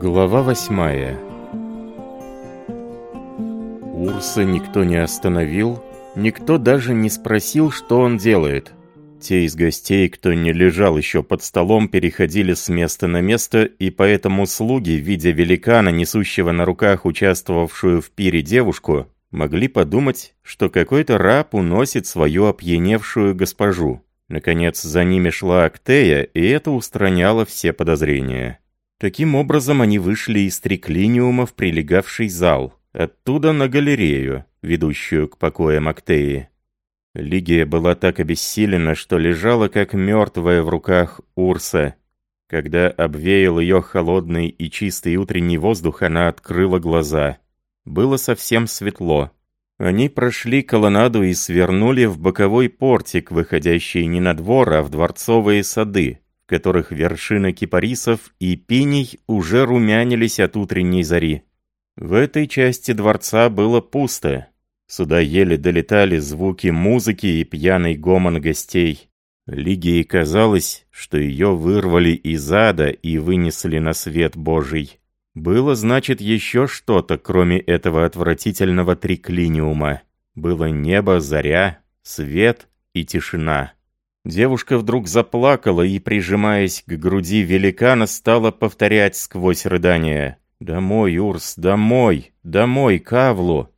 Глава восьмая Урса никто не остановил, никто даже не спросил, что он делает. Те из гостей, кто не лежал еще под столом, переходили с места на место, и поэтому слуги, видя великана, несущего на руках участвовавшую в пире девушку, могли подумать, что какой-то раб уносит свою опьяневшую госпожу. Наконец, за ними шла Актея, и это устраняло все подозрения. Таким образом, они вышли из триклиниума в прилегавший зал, оттуда на галерею, ведущую к покоям Актеи. Лигия была так обессилена, что лежала как мертвая в руках Урса. Когда обвеял ее холодный и чистый утренний воздух, она открыла глаза. Было совсем светло. Они прошли колоннаду и свернули в боковой портик, выходящий не на двор, а в дворцовые сады, которых вершины кипарисов и пиней уже румянились от утренней зари. В этой части дворца было пусто. Сюда еле долетали звуки музыки и пьяный гомон гостей. Лигии казалось, что ее вырвали из ада и вынесли на свет Божий. Было, значит, еще что-то, кроме этого отвратительного триклиниума. Было небо, заря, свет и тишина. Девушка вдруг заплакала и, прижимаясь к груди великана, стала повторять сквозь рыдания. «Домой, Урс, домой, домой, Кавлу!»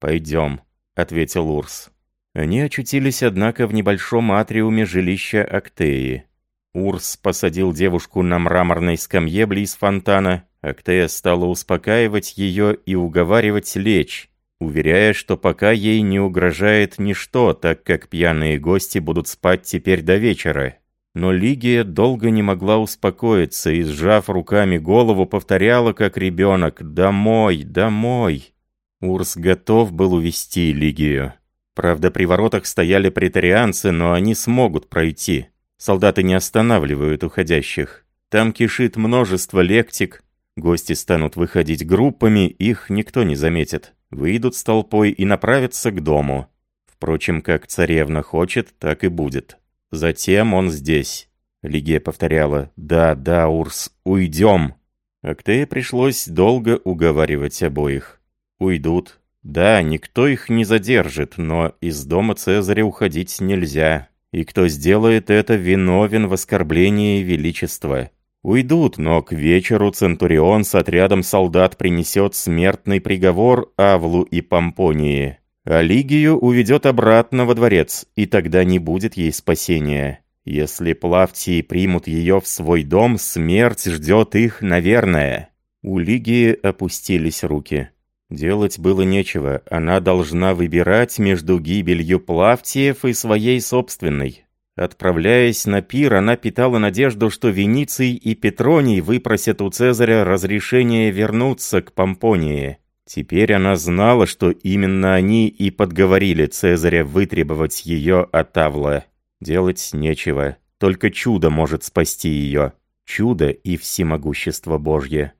«Пойдем», — ответил Урс. Они очутились, однако, в небольшом атриуме жилища Актеи. Урс посадил девушку на мраморной скамье близ фонтана Актея стала успокаивать ее и уговаривать лечь, уверяя, что пока ей не угрожает ничто, так как пьяные гости будут спать теперь до вечера. Но Лигия долго не могла успокоиться и, сжав руками голову, повторяла, как ребенок, «Домой, домой!». Урс готов был увести Лигию. Правда, при воротах стояли претарианцы, но они смогут пройти. Солдаты не останавливают уходящих. Там кишит множество лектик, Гости станут выходить группами, их никто не заметит. Выйдут с толпой и направятся к дому. Впрочем, как царевна хочет, так и будет. Затем он здесь. Лигия повторяла «Да, да, Урс, уйдем». Актее пришлось долго уговаривать обоих. Уйдут. Да, никто их не задержит, но из дома Цезаря уходить нельзя. И кто сделает это, виновен в оскорблении величества. Уйдут, но к вечеру Центурион с отрядом солдат принесет смертный приговор Авлу и Помпонии. А Лигию уведет обратно во дворец, и тогда не будет ей спасения. Если Плавтии примут ее в свой дом, смерть ждет их, наверное. У Лигии опустились руки. Делать было нечего, она должна выбирать между гибелью Плавтиев и своей собственной. Отправляясь на пир, она питала надежду, что Вениций и Петроний выпросят у Цезаря разрешение вернуться к Помпонии. Теперь она знала, что именно они и подговорили Цезаря вытребовать ее от Авла. Делать нечего. Только чудо может спасти ее. Чудо и всемогущество Божье.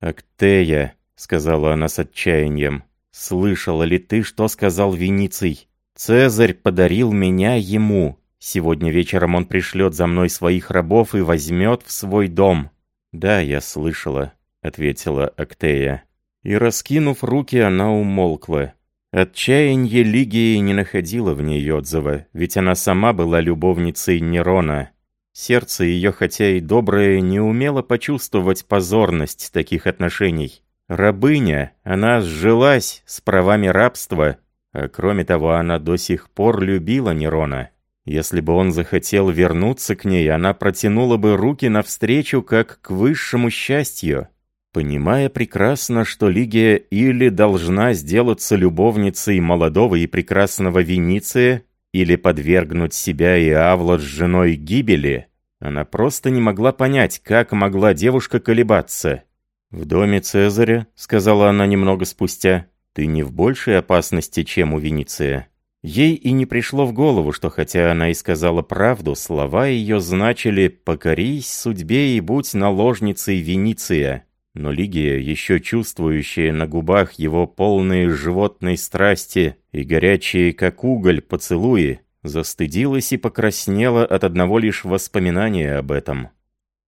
«Актея», — сказала она с отчаянием, — «слышала ли ты, что сказал Вениций? Цезарь подарил меня ему, Сегодня вечером он пришлет за мной своих рабов и возьмет в свой дом». «Да, я слышала», — ответила Актея. И, раскинув руки, она умолкла. Отчаяние Лигии не находило в ней отзыва, ведь она сама была любовницей Нерона. Сердце ее, хотя и доброе, не умело почувствовать позорность таких отношений. Рабыня, она сжилась с правами рабства, а кроме того, она до сих пор любила Нерона. Если бы он захотел вернуться к ней, она протянула бы руки навстречу, как к высшему счастью, понимая прекрасно, что Лигия или должна сделаться любовницей молодого и прекрасного Вениция, или подвергнуть себя и Авла с женой гибели, она просто не могла понять, как могла девушка колебаться. «В доме Цезаря», — сказала она немного спустя, — «ты не в большей опасности, чем у Вениция». Ей и не пришло в голову, что хотя она и сказала правду, слова ее значили «покорись судьбе и будь наложницей Вениция». Но Лигия, еще чувствующая на губах его полные животной страсти и горячие, как уголь, поцелуи, застыдилась и покраснела от одного лишь воспоминания об этом.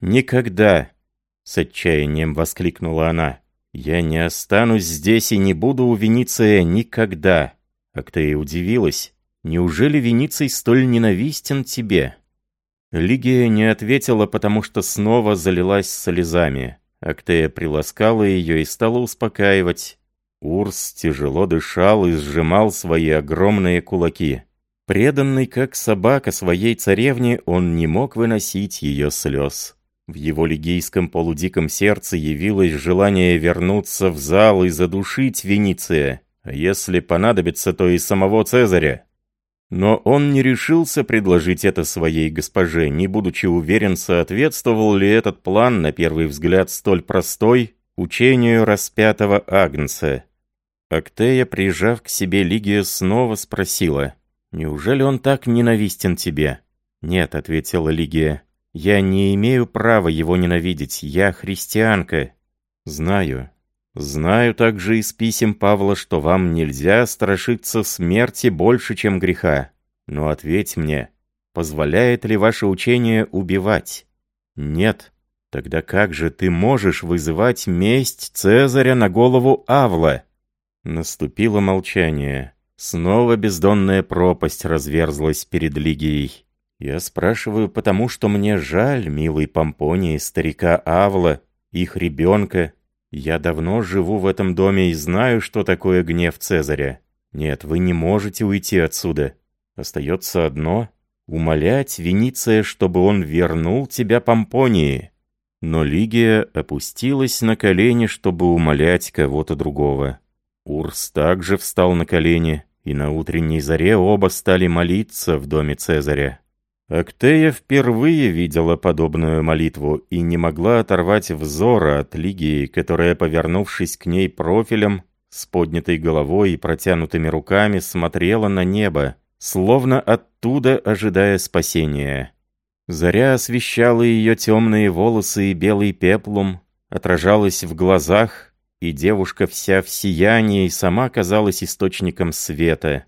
«Никогда», — с отчаянием воскликнула она. «Я не останусь здесь и не буду у Вениция никогда!» Актея удивилась. «Неужели Вениций столь ненавистен тебе?» Лигия не ответила, потому что снова залилась слезами. Актея приласкала ее и стала успокаивать. Урс тяжело дышал и сжимал свои огромные кулаки. Преданный как собака своей царевне, он не мог выносить ее слез. В его лигийском полудиком сердце явилось желание вернуться в зал и задушить Вениция, а если понадобится, то и самого Цезаря. Но он не решился предложить это своей госпоже, не будучи уверен, соответствовал ли этот план, на первый взгляд столь простой, учению распятого Агнца. Актея, прижав к себе Лигию, снова спросила, «Неужели он так ненавистен тебе?» «Нет», — ответила Лигия, я не имею права его ненавидеть, я христианка. Знаю. Знаю также из писем Павла, что вам нельзя страшиться смерти больше, чем греха. Но ответь мне, позволяет ли ваше учение убивать? Нет. Тогда как же ты можешь вызывать месть Цезаря на голову Авла? Наступило молчание. Снова бездонная пропасть разверзлась перед Лигией. Я спрашиваю, потому что мне жаль, милый Помпоний, старика Авла, их ребенка. Я давно живу в этом доме и знаю, что такое гнев Цезаря. Нет, вы не можете уйти отсюда. Остается одно — умолять Вениция, чтобы он вернул тебя Помпонии. Но Лигия опустилась на колени, чтобы умолять кого-то другого. Урс также встал на колени, и на утренней заре оба стали молиться в доме Цезаря. Актея впервые видела подобную молитву и не могла оторвать взора от Лигии, которая, повернувшись к ней профилем, с поднятой головой и протянутыми руками, смотрела на небо, словно оттуда ожидая спасения. Заря освещала ее темные волосы и белый пеплум, отражалась в глазах, и девушка вся в сиянии сама казалась источником света.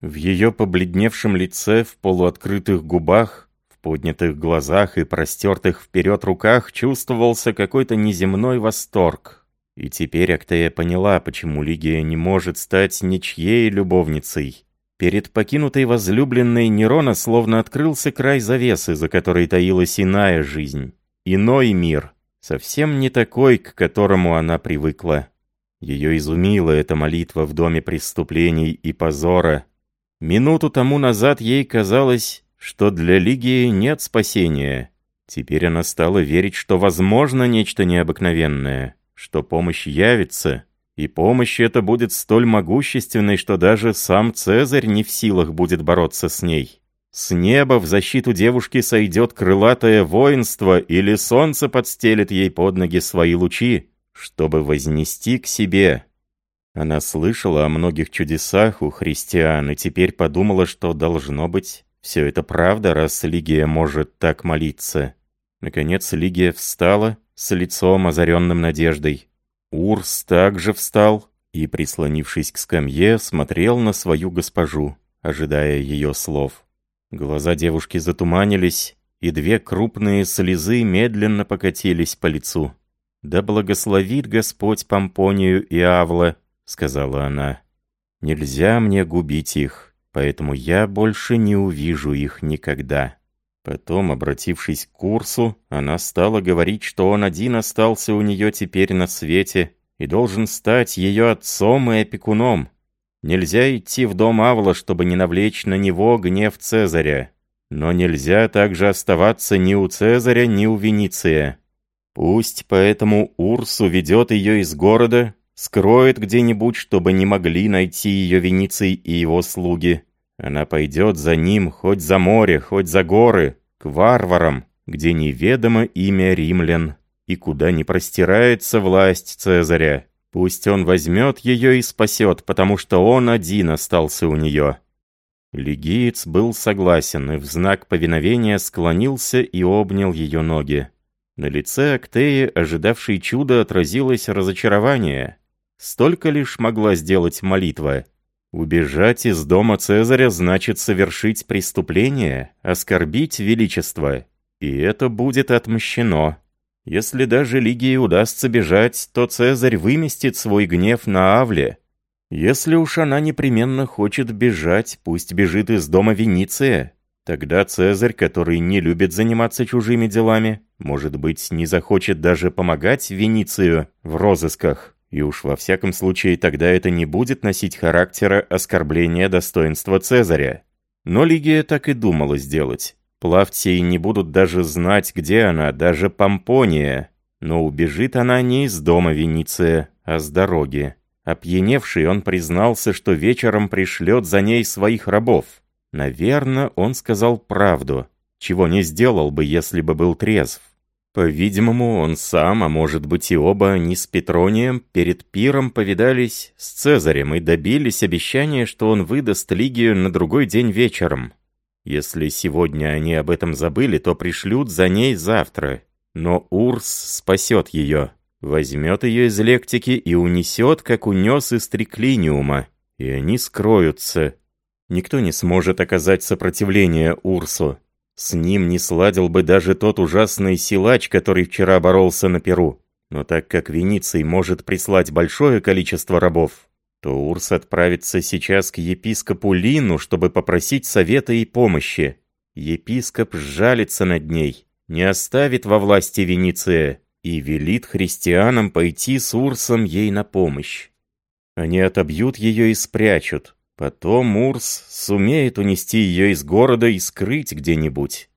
В ее побледневшем лице, в полуоткрытых губах, в поднятых глазах и простертых вперед руках чувствовался какой-то неземной восторг. И теперь Актея поняла, почему Лигия не может стать ничьей любовницей. Перед покинутой возлюбленной Нерона словно открылся край завесы, за которой таилась иная жизнь. Иной мир, совсем не такой, к которому она привыкла. Ее изумила эта молитва в доме преступлений и позора, Минуту тому назад ей казалось, что для Лигии нет спасения. Теперь она стала верить, что возможно нечто необыкновенное, что помощь явится, и помощь эта будет столь могущественной, что даже сам Цезарь не в силах будет бороться с ней. С неба в защиту девушки сойдет крылатое воинство, или солнце подстелит ей под ноги свои лучи, чтобы вознести к себе она слышала о многих чудесах у христиан и теперь подумала, что должно быть все это правда, раз Лигия может так молиться. Наконец Лигия встала с лицом озаренным надеждой. Урс также встал и, прислонившись к скамье, смотрел на свою госпожу, ожидая ее слов. Глаза девушки затуманились, и две крупные слезы медленно покатились по лицу. «Да благословит Господь Помпонию и Авла!» Сказала она. «Нельзя мне губить их, поэтому я больше не увижу их никогда». Потом, обратившись к курсу, она стала говорить, что он один остался у нее теперь на свете и должен стать ее отцом и опекуном. Нельзя идти в дом Авла, чтобы не навлечь на него гнев Цезаря. Но нельзя также оставаться ни у Цезаря, ни у Вениция. Пусть поэтому Урсу ведет ее из города, скроет где-нибудь, чтобы не могли найти ее Вениций и его слуги. Она пойдет за ним хоть за море, хоть за горы, к варварам, где неведомо имя римлян, и куда не простирается власть Цезаря. Пусть он возьмет ее и спасет, потому что он один остался у нее». Легиец был согласен и в знак повиновения склонился и обнял ее ноги. На лице Актеи, ожидавшей чуда, отразилось разочарование. Столько лишь могла сделать молитва. Убежать из дома Цезаря значит совершить преступление, оскорбить величество. И это будет отмщено. Если даже Лигии удастся бежать, то Цезарь выместит свой гнев на Авле. Если уж она непременно хочет бежать, пусть бежит из дома Вениция. Тогда Цезарь, который не любит заниматься чужими делами, может быть, не захочет даже помогать Веницию в розысках. И уж во всяком случае тогда это не будет носить характера оскорбления достоинства Цезаря. Но Лигия так и думала сделать. Плавтии не будут даже знать, где она, даже Помпония. Но убежит она не из дома Вениция, а с дороги. Опьяневший он признался, что вечером пришлет за ней своих рабов. Наверное, он сказал правду, чего не сделал бы, если бы был трезв. По-видимому, он сам, а может быть и оба, они с Петронием, перед пиром повидались с Цезарем и добились обещания, что он выдаст Лигию на другой день вечером. Если сегодня они об этом забыли, то пришлют за ней завтра. Но Урс спасет ее, возьмет ее из лектики и унесет, как унес из триклиниума. И они скроются. Никто не сможет оказать сопротивление Урсу. С ним не сладил бы даже тот ужасный силач, который вчера боролся на Перу. Но так как Вениций может прислать большое количество рабов, то Урс отправится сейчас к епископу Лину, чтобы попросить совета и помощи. Епископ сжалится над ней, не оставит во власти Венеция и велит христианам пойти с Урсом ей на помощь. Они отобьют ее и спрячут. Потом Урс сумеет унести ее из города и скрыть где-нибудь.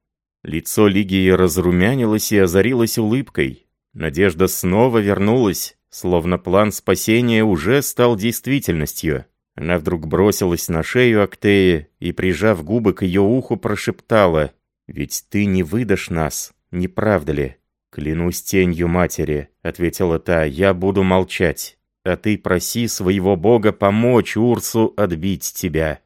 Лицо Лигии разрумянилось и озарилось улыбкой. Надежда снова вернулась, Словно план спасения уже стал действительностью. Она вдруг бросилась на шею Актеи и, прижав губы к ее уху, прошептала «Ведь ты не выдашь нас, не правда ли?» «Клянусь тенью матери», — ответила та, — «я буду молчать, а ты проси своего бога помочь Урсу отбить тебя».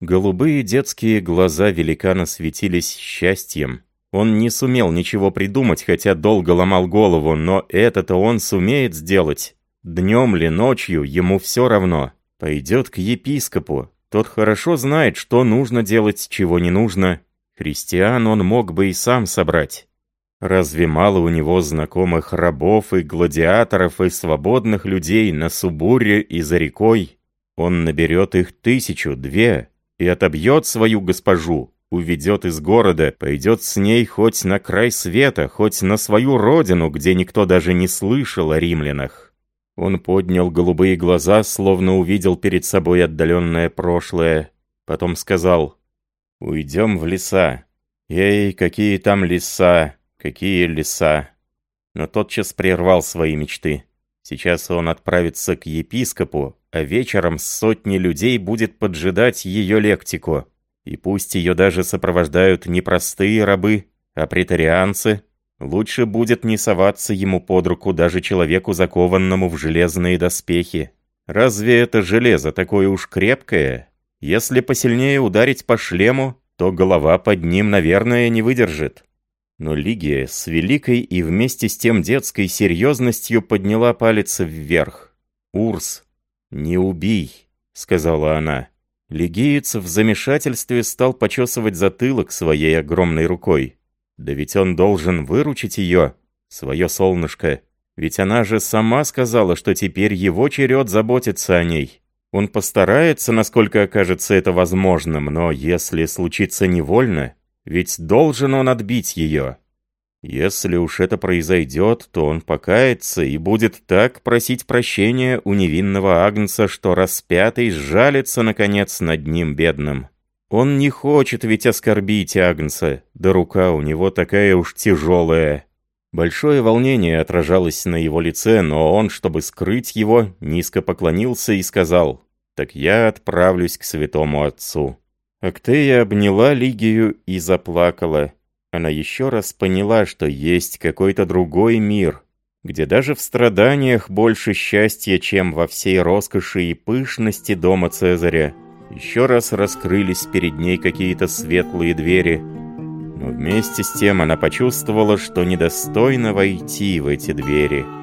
Голубые детские глаза великана светились счастьем. Он не сумел ничего придумать, хотя долго ломал голову, но это-то он сумеет сделать. Днем ли, ночью, ему все равно. Пойдет к епископу. Тот хорошо знает, что нужно делать, чего не нужно. Христиан он мог бы и сам собрать. Разве мало у него знакомых рабов и гладиаторов и свободных людей на Субуре и за рекой? Он наберет их тысячу, две, и отобьет свою госпожу, уведет из города, пойдет с ней хоть на край света, хоть на свою родину, где никто даже не слышал о римлянах. Он поднял голубые глаза, словно увидел перед собой отдаленное прошлое. Потом сказал, «Уйдем в леса. Эй, какие там леса, какие леса!» Но тотчас прервал свои мечты. Сейчас он отправится к епископу, а вечером сотни людей будет поджидать ее лектику. И пусть ее даже сопровождают не простые рабы, а претарианцы, лучше будет не соваться ему под руку даже человеку, закованному в железные доспехи. Разве это железо такое уж крепкое? Если посильнее ударить по шлему, то голова под ним, наверное, не выдержит. Но Лигия с великой и вместе с тем детской серьезностью подняла палец вверх. «Урс, не убей», — сказала она. Легиец в замешательстве стал почесывать затылок своей огромной рукой. Да ведь он должен выручить ее, свое солнышко. Ведь она же сама сказала, что теперь его черед заботиться о ней. Он постарается, насколько окажется это возможным, но если случится невольно, ведь должен он отбить ее. Если уж это произойдет, то он покается и будет так просить прощения у невинного Агнца, что распятый сжалится, наконец, над ним бедным. Он не хочет ведь оскорбить Агнца, да рука у него такая уж тяжелая. Большое волнение отражалось на его лице, но он, чтобы скрыть его, низко поклонился и сказал, «Так я отправлюсь к святому отцу». Актея обняла Лигию и заплакала. Она еще раз поняла, что есть какой-то другой мир, где даже в страданиях больше счастья, чем во всей роскоши и пышности дома Цезаря. Еще раз раскрылись перед ней какие-то светлые двери, но вместе с тем она почувствовала, что недостойно войти в эти двери –